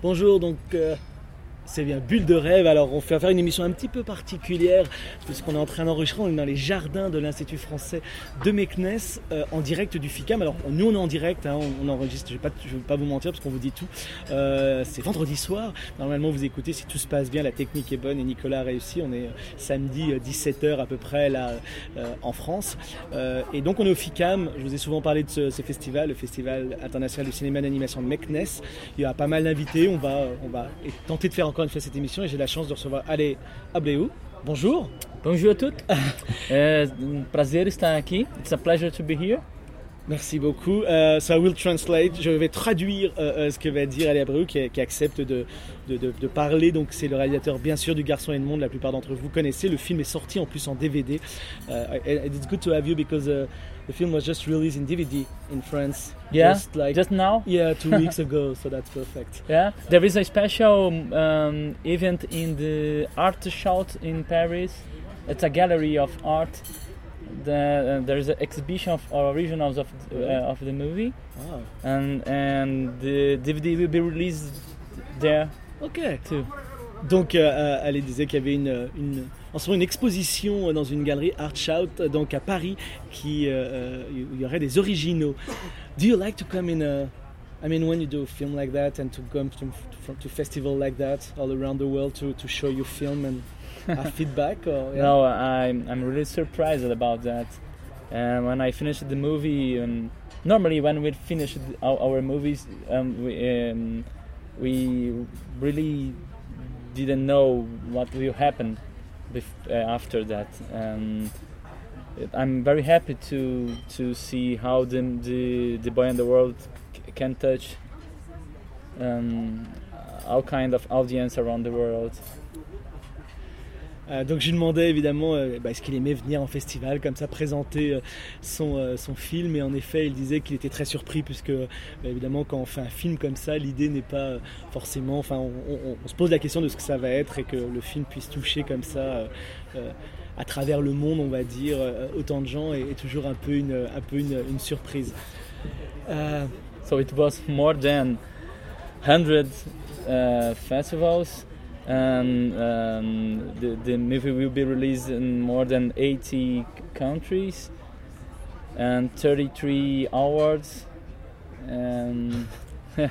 Bonjour, donc euh, c'est bien Bulle de rêve. Alors on fait faire une émission un petit peu particulière puisqu'on est en train d'enregistrer. On est dans les jardins de l'Institut français de Meknes euh, en direct du FICAM. Alors nous on est en direct, hein, on, enregistre. Je ne vais, pas vous mentir parce qu'on vous dit tout. Euh, c'est vendredi soir. Normalement vous écoutez si tout se passe bien, la technique est bonne et Nicolas a réussi. On est euh, samedi 17h à peu près là en France. Et donc on est au FICAM. Je vous ai souvent parlé de ce, ce festival, le Festival international du cinéma d'animation de Meknes. Il y a pas mal d'invités. On va, on va tenter de faire encore une fois cette émission et j'ai la chance de recevoir Ale Ableu. Bonjour. Bonjour à toutes. um prazer estar aqui. It's a pleasure to be here. Merci beaucoup. Uh, so I will translate. Je vais traduire uh, ce que va dire Ali Abreu, qui, qui accepte de, de, de, de, parler. Donc c'est le réalisateur, bien sûr, du Garçon et le Monde. La plupart d'entre vous connaissez. Le film est sorti en plus en DVD. Uh, it's good to have you because the film was just released in DVD in France. Yeah, just like just now. Yeah, two weeks ago. So that's perfect. Yeah, there is a special um, event in the art shout in Paris. It's a gallery of art. The, uh, there is an exhibition of originals of uh, of the movie, wow. and and the DVD will be released there. Ok. Too. Donc, euh, elle disait qu'il y avait une, une, en ce moment une exposition dans une galerie Art Shout, donc à Paris, qui euh, il y aurait des originaux. Do you like to come in a, I mean, when you do a film like that and to come to, to festival like that all around the world to, to show your film and have feedback? Or, yeah? No, I'm I'm really surprised about that. And when I finished the movie, um, normally when we finish our, our movies, um, we, um, we really didn't know what will happen uh, after that. Um, I'm very happy to to see how the the, the boy in the world can touch um, all kind of audience around the world. Euh, donc je lui demandais évidemment euh, bah, est-ce qu'il aimait venir en festival comme ça présenter euh, son, son, film et en effet il disait qu'il était très surpris puisque bah, évidemment quand on fait un film comme ça l'idée n'est pas forcément enfin on, se pose la question de ce que ça va être et que le film puisse toucher comme ça à travers le monde on va dire autant de gens est, toujours un peu une, un peu une, surprise. so it was more than 100 uh, festivals and um, the, the movie will be released in more than 80 countries and 33 awards. And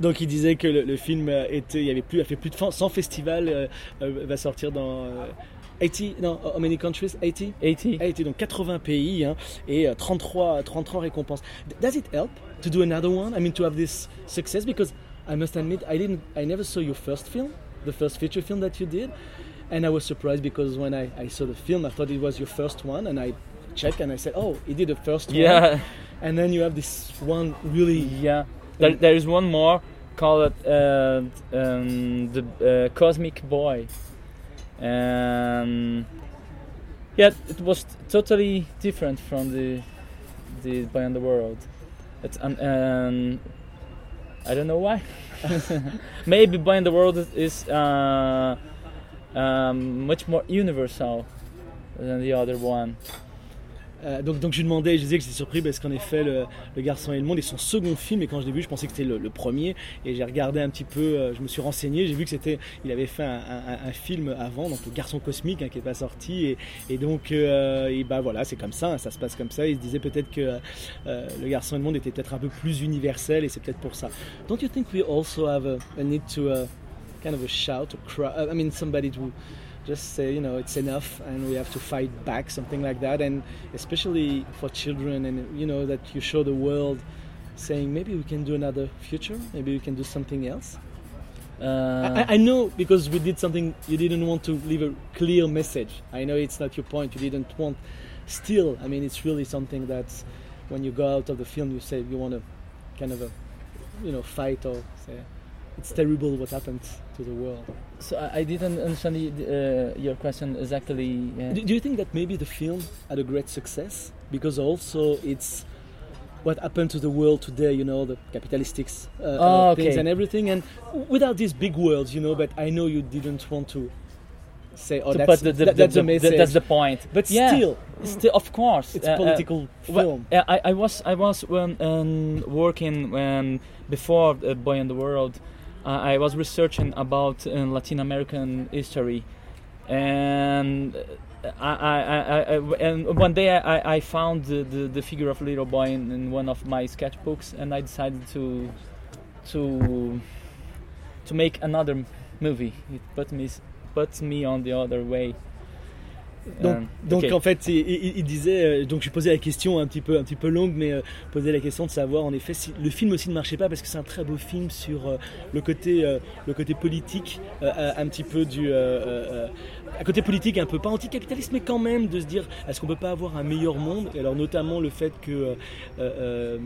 Donc il disait que le, le, film était, il y avait plus, a fait plus de 100 festivals, euh, euh, va sortir dans euh, 80, non, how many countries? 80? 80. 80 donc 80 pays hein, et 33, 33 récompenses. Does it help to do another one? I mean to have this success because I must admit, I didn't, I never saw your first film, the first feature film that you did, and I was surprised because when I, I saw the film, I thought it was your first one, and I checked and I said, oh, he did the first yeah. one, and then you have this one really, yeah. There, there is one more called uh, um, the uh, Cosmic Boy, and yeah, it was totally different from the the Boy in the World. It's um, um, I don't know why. Maybe Boy in the World is uh, um, much more universal than the other one. Euh, donc, je lui demandais, je disais que j'étais surpris parce qu'en effet, le, Garçon et le Monde est son second film. Et quand je l'ai vu, je pensais que c'était le, premier. Et j'ai regardé un petit peu, euh, je me suis renseigné, j'ai vu que c'était, il avait fait un, film avant, donc le Garçon cosmique, hein, qui n'est pas sorti. Et, donc, euh, bah voilà, c'est comme ça, hein, ça se passe comme ça. Il se disait peut-être que le Garçon et le Monde était peut-être un peu plus universel, et c'est peut-être pour ça. Don't you think we also have a, need to uh, kind of shout, a cry? I mean, somebody to just say you know it's enough and we have to fight back something like that. And especially for children and you know that you show the world saying maybe we can do another future. Maybe we can do something else. Uh, I, I, know because we did something you didn't want to leave a clear message. I know it's not your point. You didn't want still i mean it's really something that when you go out of the film you say you want to kind of a you know fight or say it's terrible what happened to the world so I didn't understand uh, your question exactly. Yeah. Do, do, you think that maybe the film had a great success because also it's what happened to the world today? You know, the capitalistic uh, oh, uh, okay. things and everything, and without these big words, you know. But I know you didn't want to say, "Oh, that's, the, the, that, that's the, the message." that's the point. But yeah. still, still, of course, it's a political film. Well, I, I was I was when, um, working when before uh, Boy in the World I, was researching about uh, Latin American history, and I, I, I and one day I, I found the, the, the figure of little boy in, in one of my sketchbooks, and I decided to to to make another movie. It put me put me on the other way. Donc, Um, donc okay. en fait, il, il- il disait, euh, donc je posais la question un petit peu, un petit peu longue, mais euh, posais la question de savoir en effet si le film aussi ne marchait pas parce que c'est un très beau film sur euh, le côté, euh, le côté politique, euh, un petit peu du, euh, euh, euh, un côté politique un peu pas anticapitaliste, mais quand même de se dire est-ce qu'on peut pas avoir un meilleur monde? Et alors notamment le fait que euh, euh,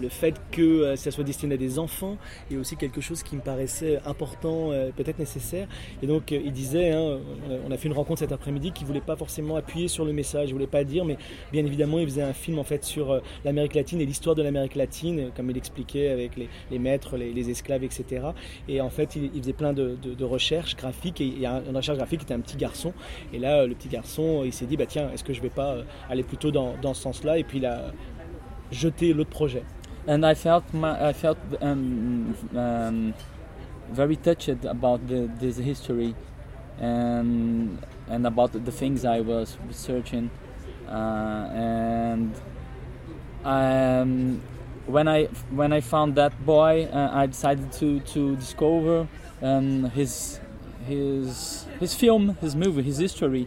le fait que euh, ça soit destiné à des enfants est aussi quelque chose qui me paraissait important, euh, peut-être nécessaire. Et donc euh, il disait, hein, on a fait une rencontre cet après-midi, qu'il voulait pas forcément appuyer sur le message, il voulait pas dire, mais bien évidemment il faisait un film en fait sur l'Amérique latine et l'histoire de l'Amérique latine, comme il expliquait avec les, maîtres, les, esclaves, etc. Et en fait il, faisait plein de, recherches graphiques et une recherche graphique qui était un petit garçon. Et là le petit garçon il s'est dit, bah tiens, est-ce que je vais pas aller plutôt dans, dans ce sens-là? Et puis il a jeté l'autre projet. And I felt my, I felt um, um, very touched about the, this history and and about the things I was researching uh, and um, when I when I found that boy uh, I decided to to discover um, his his his film his movie his history.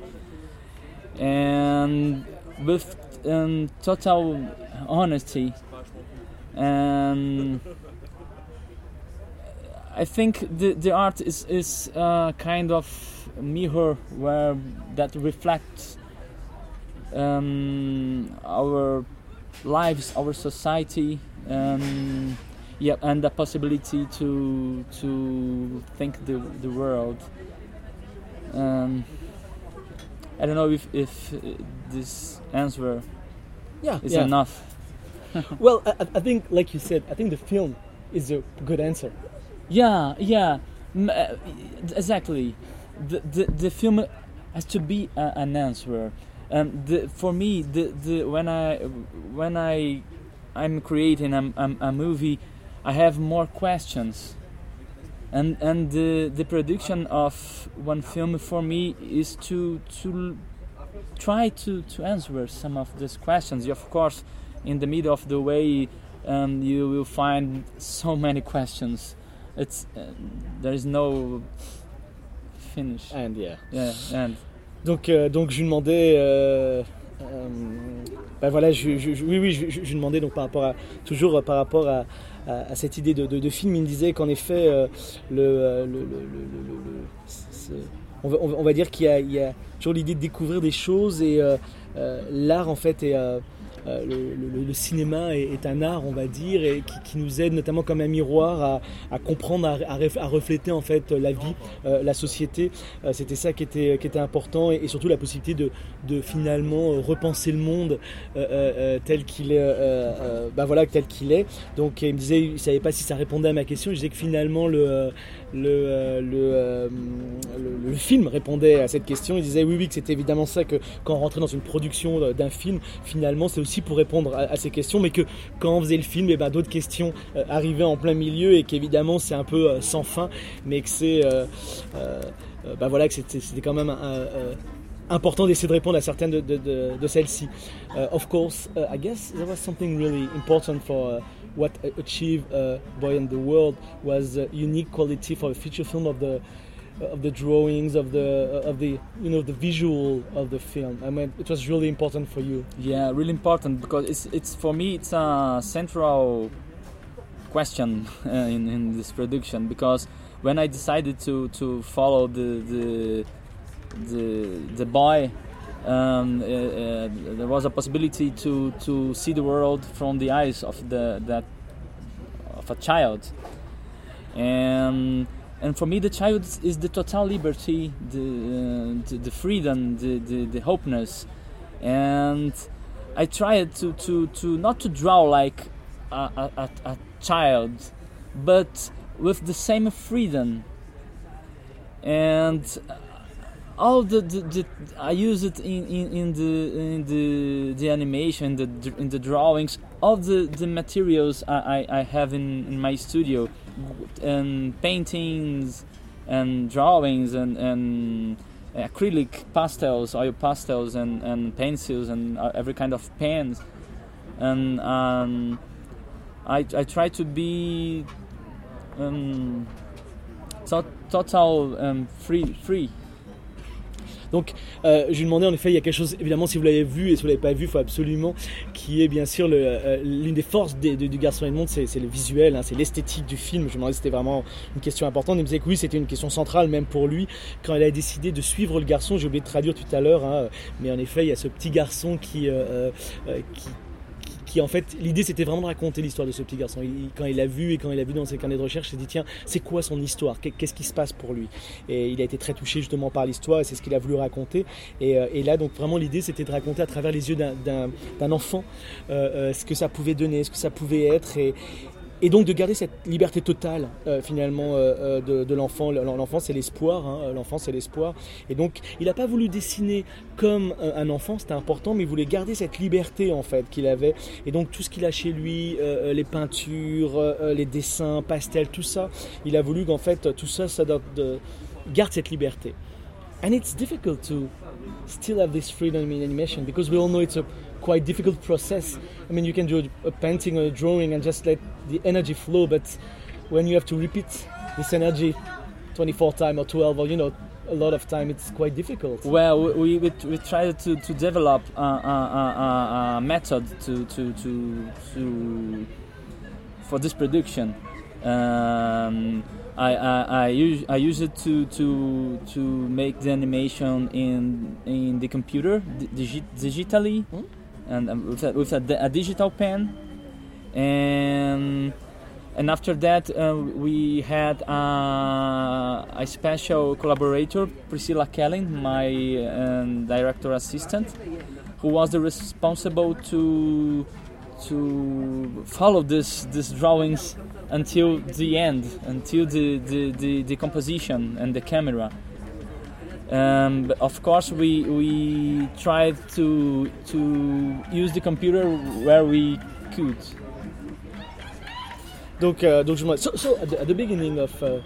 And with um, total honesty and I think the, the art is is uh, kind of mirror where that reflects um, our lives, our society, um, yeah, and the possibility to to think the the world. Um, I don't know if if uh, this answer Yeah, is yeah. enough. Well, I, I think, like you said, I think the film is a good answer. Yeah, yeah, uh, exactly. The, the the film has to be a, an answer. Um, the, for me, the, the when I when I I'm creating a, a, a movie, I have more questions. And and the the production of one film for me is to to try to to answer some of these questions. Of course, in the middle of the way, um, you will find so many questions it's uh, there is no finish And yeah. yeah and Donc, euh, donc je lui demandais. euh, euh, ben voilà, je, je- je- oui, oui, je, lui demandais donc par rapport à toujours par rapport à, à- à cette idée de, de- de film. Il me disait qu'en effet, le, le- le- le- on, va, on dire qu'il y a, il y a toujours l'idée de découvrir des choses et l'art en fait est le, le- cinéma est, un art, on va dire, et qui, nous aide notamment comme un miroir à, comprendre, à, à ref- à refléter en fait la vie, euh, la société. Euh, C'était ça qui était, important, et, surtout la possibilité de, finalement euh, repenser le monde euh, euh, euh, tel qu'il est, euh, euh. Donc il me disait, il savait pas si ça répondait à ma question. Je disais que finalement le euh, le, euh, euh, le- film répondait à cette question. Il disait oui, oui, que c'était évidemment ça que quand on rentrait dans une production euh, d'un film, finalement, c'est aussi pour répondre à, ces questions, mais que quand on faisait le film, et ben, d'autres questions arrivaient en plein milieu et qu'évidemment c'est un peu sans fin, mais que c'est, bah voilà, que c'était, quand même important d'essayer de répondre à certaines de, celles-ci. Uh, of course, uh, I guess there was something really important for what achieved uh, Boy in the World was a unique quality for a feature film of the of the drawings of the of the you know the visual of the film. I mean, it was really important for you. yeah really important because it's it's for me it's a central question uh, in, in this production because when I decided to to follow the the the, the boy um, uh, uh, there was a possibility to to see the world from the eyes of the that of a child. And and for me the child is the total liberty the uh, the, the freedom the, the the hopeness and I tried to to to not to draw like a, a, a child but with the same freedom. And all the, the, the I use it in, in, in the in the the animation the in the drawings. All the, the materials I, I, I have in, in my studio, and paintings, and drawings, and, and acrylic pastels, oil pastels, and, and pencils, and uh, every kind of pens, and um, I, I try to be um, to- total um, free free Donc, euh, je lui demandais en effet, il y a quelque chose, évidemment, si vous l'avez vu et si vous l'avez pas vu, il faut absolument, qui est bien sûr euh, l'une des forces du Garçon et le Monde, c'est, c'est le visuel, hein, c'est l'esthétique du film. Je me demandais si c'était vraiment une question importante. Il me disait que oui, c'était une question centrale même pour lui quand il a décidé de suivre le garçon. J'ai oublié de traduire tout à l'heure, hein, mais en effet, il y a ce petit garçon qui, euh, euh, euh, qui en fait l'idée c'était vraiment de raconter l'histoire de ce petit garçon. Quand il l'a vu et quand il a vu dans ses carnets de recherche il s'est dit tiens c'est quoi son histoire? Qu'est- qu'est-ce qui se passe pour lui? Et il a été très touché justement par l'histoire et c'est ce qu'il a voulu raconter. Et, euh, là donc vraiment l'idée c'était de raconter à travers les yeux d'un- enfant euh, euh, ce que ça pouvait donner ce que ça pouvait être et donc de garder cette liberté totale euh, finalement euh, euh, de, l'enfant. L'enfant c'est l'espoir, hein, l'enfant c'est l'espoir. Et donc il n'a pas voulu dessiner comme un, enfant, c'était important, mais il voulait garder cette liberté en fait qu'il avait. Et donc tout ce qu'il a chez lui, les peintures, les dessins, pastels, tout ça, il a voulu qu'en fait tout ça, ça garde cette liberté. And it's difficult to still have this freedom in animation because we all know it's a quite difficult process. I mean, you can do a, painting or a drawing and just let the energy flow, but when you have to repeat this energy 24 times or 12 or you know a lot of time, it's quite difficult. Well, we, we, we tried to, to develop a, a, a, a method to, to, to, to for this production. Um, I, I, I, use, I use it to, to, to make the animation in, in the computer digi- digitally Hmm? And um, with, a, with a, a digital pen. And and after that uh, we had uh, a special collaborator priscilla kelling my um, director assistant who was the responsible to to follow this these drawings until the end until the, the, the, the composition and the camera um, but of course we we tried to to use the computer where we could Donc, uh, donc je me- so, so at, the, at the beginning of uh,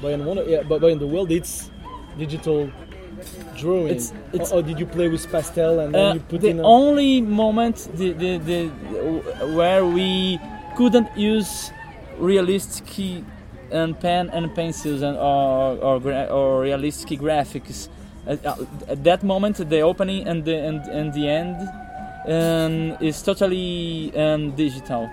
Boy and Wonder, yeah, Boy in the World, it's digital drawing. It's- it's- or, or did you play with pastel and then Uh, you put the in? A, only moment the, the, the, where we couldn't use realistic and pen and pencils and or or, or realistic graphics. At, uh, at that moment the opening and the and, and the end um, is totally um, digital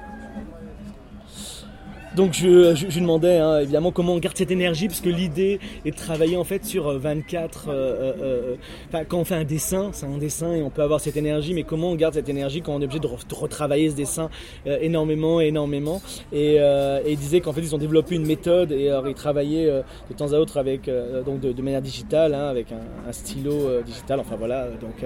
Donc je, je, lui demandais hein, évidemment comment on garde cette énergie parce que l'idée est de travailler en fait sur euh, 24. euh, euh, euh, quand on fait un dessin, c'est un dessin et on peut avoir cette énergie, mais comment on garde cette énergie quand on est obligé de, re- de retravailler ce dessin énormément, énormément. Et, et il disait qu'en fait ils ont développé une méthode et alors ils travaillaient de temps à autre avec donc de, manière digitale, hein, avec un, un stylo digital. Enfin voilà, donc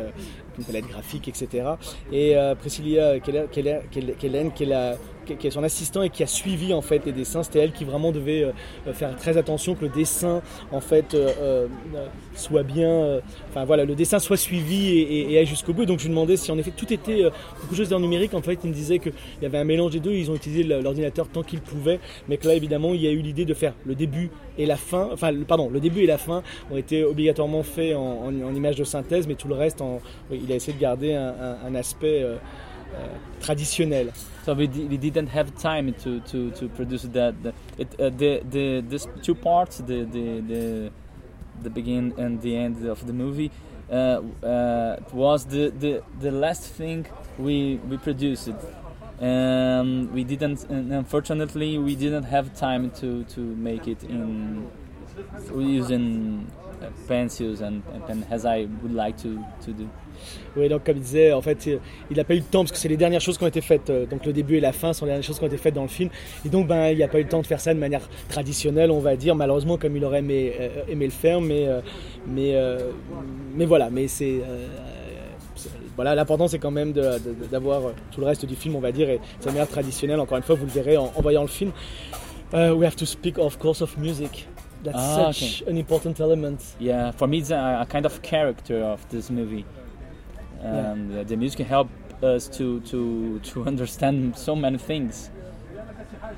une palette graphique, etc. Et euh, Priscilla Kellen, qui est, qui est- son assistant et qui a suivi en fait les dessins, c'était elle qui vraiment devait euh, euh, faire très attention que le dessin en fait soit bien, enfin voilà, le dessin soit suivi et, et- aille jusqu'au bout. Donc je lui demandais si en effet tout était beaucoup de choses en numérique. En fait, il me disait qu'il y avait un mélange des deux. Ils ont utilisé l'ordinateur tant qu'ils pouvaient, mais que là évidemment il y a eu l'idée de faire le début et la fin. Enfin, pardon, le début et la fin ont été obligatoirement faits en, en, en image de synthèse, mais tout le reste, en, il a essayé de garder un, un- un aspect euh, euh, traditionnel. so we, we didn't have time to, to, to produce that it, uh, the, the these two parts the, the, the, the begin and the end of the movie uh, uh, was the, the, the last thing we, we produced um, we didn't and unfortunately we didn't have time to, to make it in using pencils and, and as I would like to, to do Oui, donc comme il disait, en fait, il n'a pas eu le temps parce que c'est les dernières choses qui ont été faites. euh, Donc le début et la fin sont les dernières choses qui ont été faites dans le film. Et donc, ben, il n'a pas eu le temps de faire ça de manière traditionnelle, on va dire, malheureusement, comme il aurait aimé, euh, aimé le faire. Mais, euh, mais, mais voilà, mais c'est. voilà, l'important c'est quand même d'avoir tout le reste du film, on va dire, et de manière traditionnelle. Encore une fois, vous le verrez en, voyant le film. We have to speak, of course, of music. That's Ah, such an important element. Yeah, for me, it's a, a kind of character of this movie. Um, the, the music help us to to to understand so many things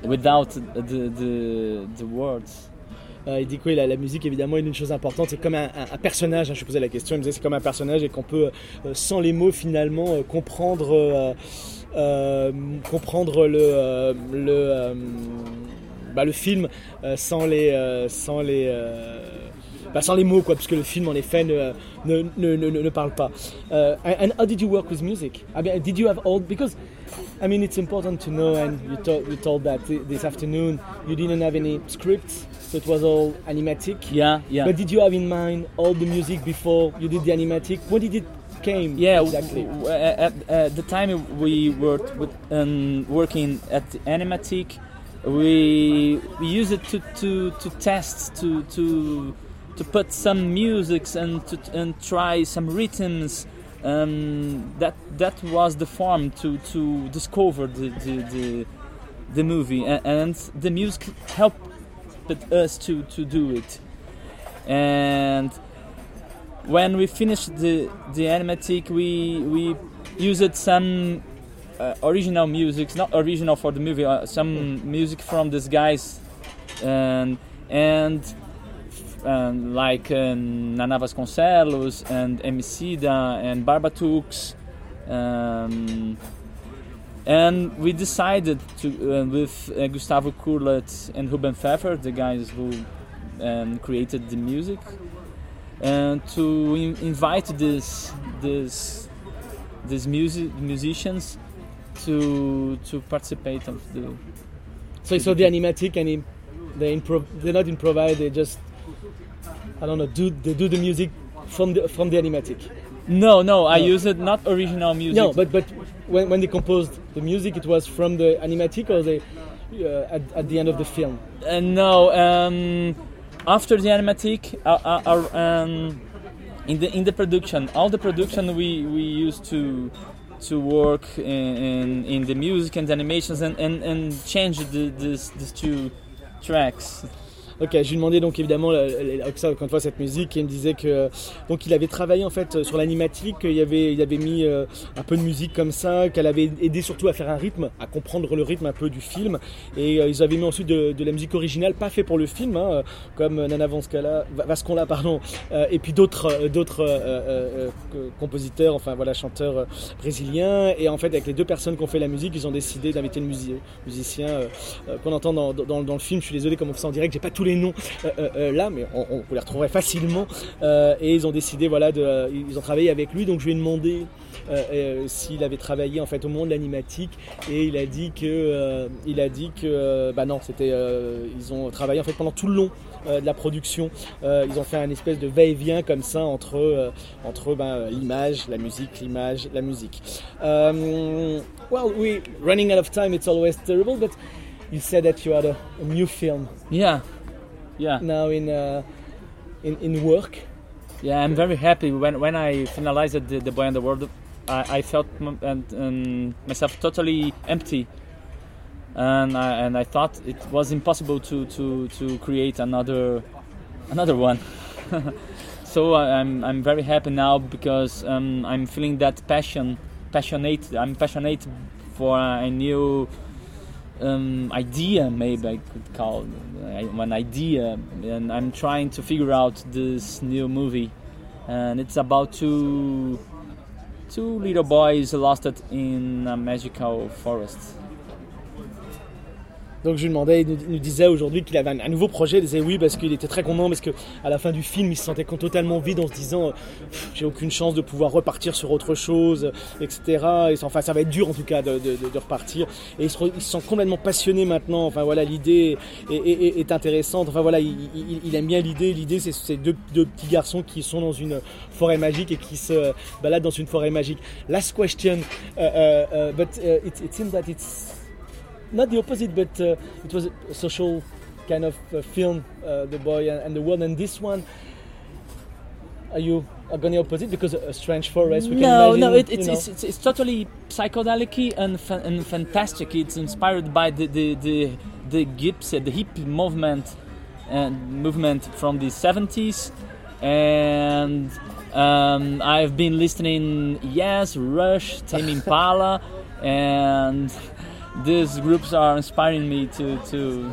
without the the, the words. Euh, il dit que oui, la, la, musique évidemment est une chose importante. C'est comme un, un, un personnage. Hein, je posais la question. Il me disait c'est comme un personnage et qu'on peut euh, sans les mots finalement euh, comprendre euh, comprendre le le bah, le film sans les sans les bah, sans les mots, quoi, parce que le film, en effet, ne, ne, ne, ne, ne parle pas. Uh, and how did you work with music? I mean, did you have all because I mean, it's important to know, and you, told you told that this afternoon you didn't have any scripts, so it was all animatic. Yeah, yeah. But did you have in mind all the music before you did the animatic? When did it came? Yeah, exactly? At, at the time we were with, um, working at the animatic, we, we used it to, to, to test to to to put some musics and to and try some rhythms. Um, that that was the form to to discover the the, the, the movie and, and, the music helped us to to do it. And when we finished the the animatic, we we used some uh, original music, not original for the movie, uh, some music from these guys, and and um, like uh, Nana Vasconcelos and Emicida and Barbatux. Um, and we decided to, uh, with uh, Gustavo Kurlet and Ruben Pfeffer, the guys who um, created the music, and to in invite this, this, these music musicians to to participate of the. So, so the animatic and they improv, they're not improvise, they just I don't know, do they do the music from the from the animatic? No, no, I no. use it not original music. No, but but when, when they composed the music, it was from the animatic or they uh, at, at the end of the film. Uh, no, um, after the animatic, uh, uh, uh, um, in the in the production, all the production we we used to to work in, in, in the music and the animations and, and, and change the, this, these two tracks Ok, je lui demandais donc évidemment ça encore une fois cette musique et il me disait que donc il avait travaillé en fait sur l'animatique, il avait il avait mis euh, un peu de musique comme ça, qu'elle avait aidé surtout à faire un rythme, à comprendre le rythme un peu du film et euh, ils avaient mis ensuite de, de, la musique originale, pas fait pour le film, hein, comme Nana Vasconla, Vasconla pardon, euh, et puis d'autres d'autres compositeurs, enfin voilà chanteurs brésiliens et en fait avec les deux personnes qui ont fait la musique, ils ont décidé d'inviter le musicien qu'on entend dans, dans, dans, le film. Je suis désolé comme on fait ça en direct, j'ai pas tout les noms euh, euh, euh, là, mais on, les retrouverait facilement. et ils ont décidé, voilà, de, ils ont travaillé avec lui. Donc je lui ai demandé s'il avait travaillé en fait au monde de l'animatique, et il a dit que, il a dit que, bah non, c'était, ils ont travaillé en fait pendant tout le long de la production. ils ont fait un espèce de va-et-vient comme ça entre, entre ben, l'image, la musique, l'image, la musique. Well, we running out of time. It's always terrible, but you said that you had a new film. Yeah. Yeah. Now in uh, in in work. Yeah i'm very happy. When when i finalized the, the boy and the world i, I felt and, and myself totally empty. And I, and I thought it was impossible to, to, to create another another one. So I'm, I'm very happy now because um, I'm feeling that passion passionate I'm passionate for a new um, idea, maybe I could call it, uh, an idea, and I'm trying to figure out this new movie, and it's about two two little boys lost in a magical forest. Donc je lui demandais, il nous disait aujourd'hui qu'il avait un, nouveau projet, il disait oui parce qu'il était très content parce que à la fin du film il se sentait totalement vide en se disant j'ai aucune chance de pouvoir repartir sur autre chose, etc. Et enfin ça va être dur en tout cas de, repartir. Et il se, sent complètement passionné maintenant. Enfin voilà l'idée est, intéressante. Enfin voilà il, aime bien l'idée. L'idée c'est ces deux, petits garçons qui sont dans une forêt magique et qui se baladent dans une forêt magique. Last question, uh, uh, uh, but it, it seems that it's not the opposite, but uh, it was a social kind of uh, film, uh, The Boy and, and, the World. And this one, are you are going opposite because a strange forest? We no, imagine, no, it, it's, it's, it's, it's, totally psychedelic and, fa- and fantastic. It's inspired by the the the, the gypsy, the hippie movement and movement from the 70s and um, I've been listening Yes, Rush, Tame Impala, and these groups are inspiring me to to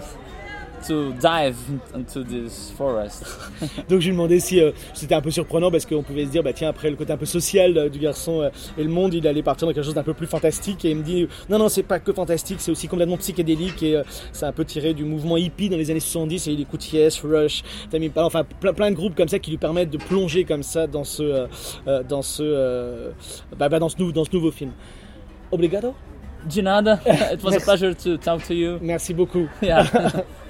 to dive into this forest. Donc je lui demandais si euh, c'était un peu surprenant parce qu'on pouvait se dire bah tiens après le côté un peu social euh, du garçon euh, et le monde il allait partir dans quelque chose d'un peu plus fantastique et il me dit non non c'est pas que fantastique c'est aussi complètement psychédélique et euh, c'est un peu tiré du mouvement hippie dans les années 70 et il écoute Yes, Rush, Impala, enfin plein, plein de groupes comme ça qui lui permettent de plonger comme ça dans ce euh, euh, dans ce euh, bah, bah, dans ce nou- dans ce nouveau film. Obrigado? De nada. It was a pleasure to talk to you. Merci beaucoup. Yeah.